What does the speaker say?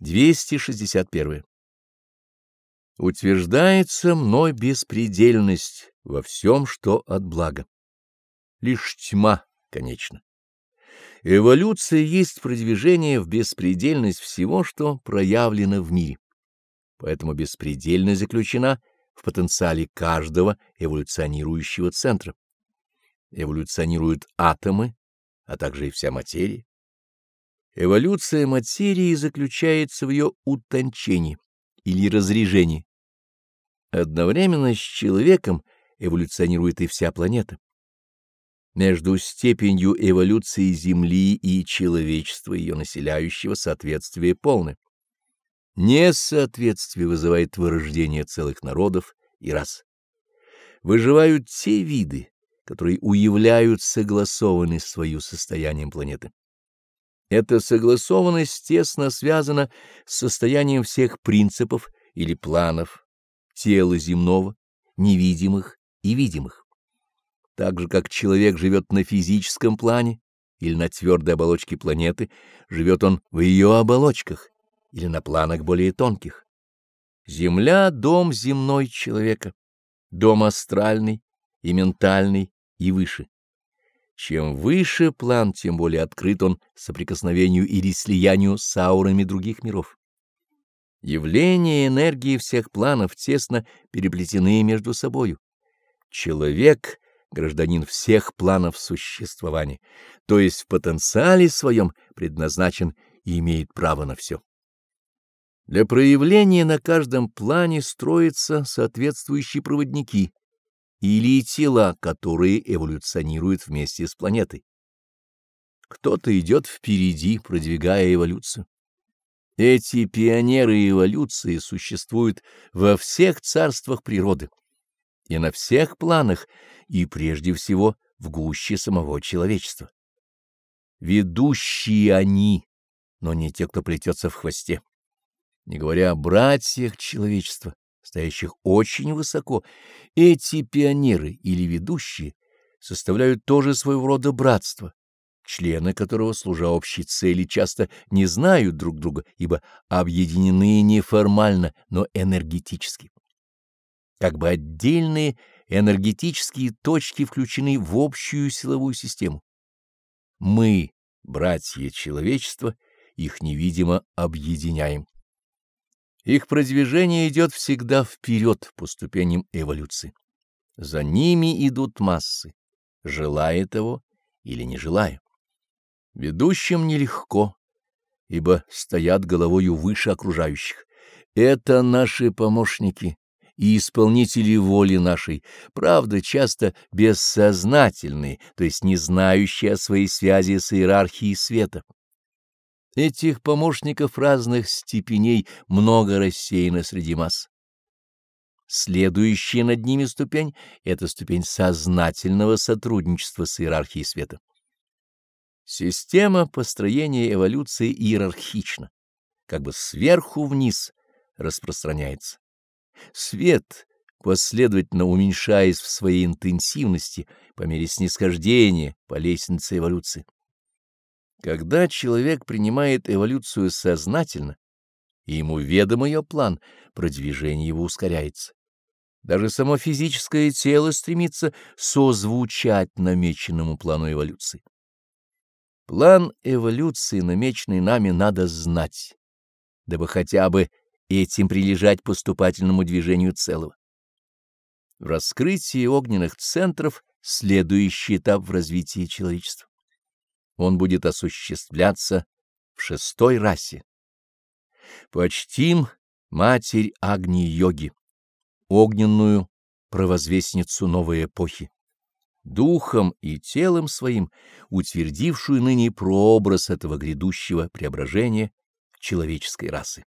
261. Утверждается мной беспредельность во всем, что от блага. Лишь тьма, конечно. Эволюция есть продвижение в беспредельность всего, что проявлено в мире. Поэтому беспредельность заключена в потенциале каждого эволюционирующего центра. Эволюционируют атомы, а также и вся материя. Эволюция материи заключается в ее утончении или разрежении. Одновременно с человеком эволюционирует и вся планета. Между степенью эволюции Земли и человечества, ее населяющего, соответствие полное. Несоответствие вызывает вырождение целых народов и рас. Выживают те виды, которые уявляют согласованность свою состоянием планеты. Эта согласованность тесно связана с состоянием всех принципов или планов тела земного, невидимых и видимых. Так же, как человек живет на физическом плане или на твердой оболочке планеты, живет он в ее оболочках или на планах более тонких. Земля — дом земной человека, дом астральный и ментальный и выше. Чем выше план, тем более открыт он соприкосновению или слиянию с аурами других миров. Явления энергии всех планов тесно переплетены между собою. Человек — гражданин всех планов существования, то есть в потенциале своем предназначен и имеет право на все. Для проявления на каждом плане строятся соответствующие проводники — или тела, которые эволюционируют вместе с планетой. Кто-то идет впереди, продвигая эволюцию. Эти пионеры эволюции существуют во всех царствах природы и на всех планах, и прежде всего в гуще самого человечества. Ведущие они, но не те, кто плетется в хвосте. Не говоря о братьях человечества, стоящих очень высоко, эти пионеры или ведущие составляют тоже своего рода братство, члены которого, служа общей цели, часто не знают друг друга, ибо объединены не формально, но энергетически. Как бы отдельные энергетические точки включены в общую силовую систему. Мы, братья человечества, их невидимо объединяем. Их продвижение идет всегда вперед по ступеням эволюции. За ними идут массы, желая того или не желая. Ведущим нелегко, ибо стоят головою выше окружающих. Это наши помощники и исполнители воли нашей, правда, часто бессознательные, то есть не знающие о своей связи с иерархией света. Этих помощников разных степеней много рассеяно среди масс. Следующая над ними ступень — это ступень сознательного сотрудничества с иерархией света. Система построения эволюции иерархична, как бы сверху вниз распространяется. Свет, последовательно уменьшаясь в своей интенсивности по мере снисхождения по лестнице эволюции. Когда человек принимает эволюцию сознательно, и ему ведом ее план, продвижение его ускоряется. Даже само физическое тело стремится созвучать намеченному плану эволюции. План эволюции, намеченный нами, надо знать, дабы хотя бы этим прилежать поступательному движению целого. В раскрытии огненных центров следующий этап в развитии человечества он будет осуществляться в шестой расе. Почтим Матерь Агни-йоги, огненную провозвестницу новой эпохи, духом и телом своим утвердившую ныне прообраз этого грядущего преображения человеческой расы.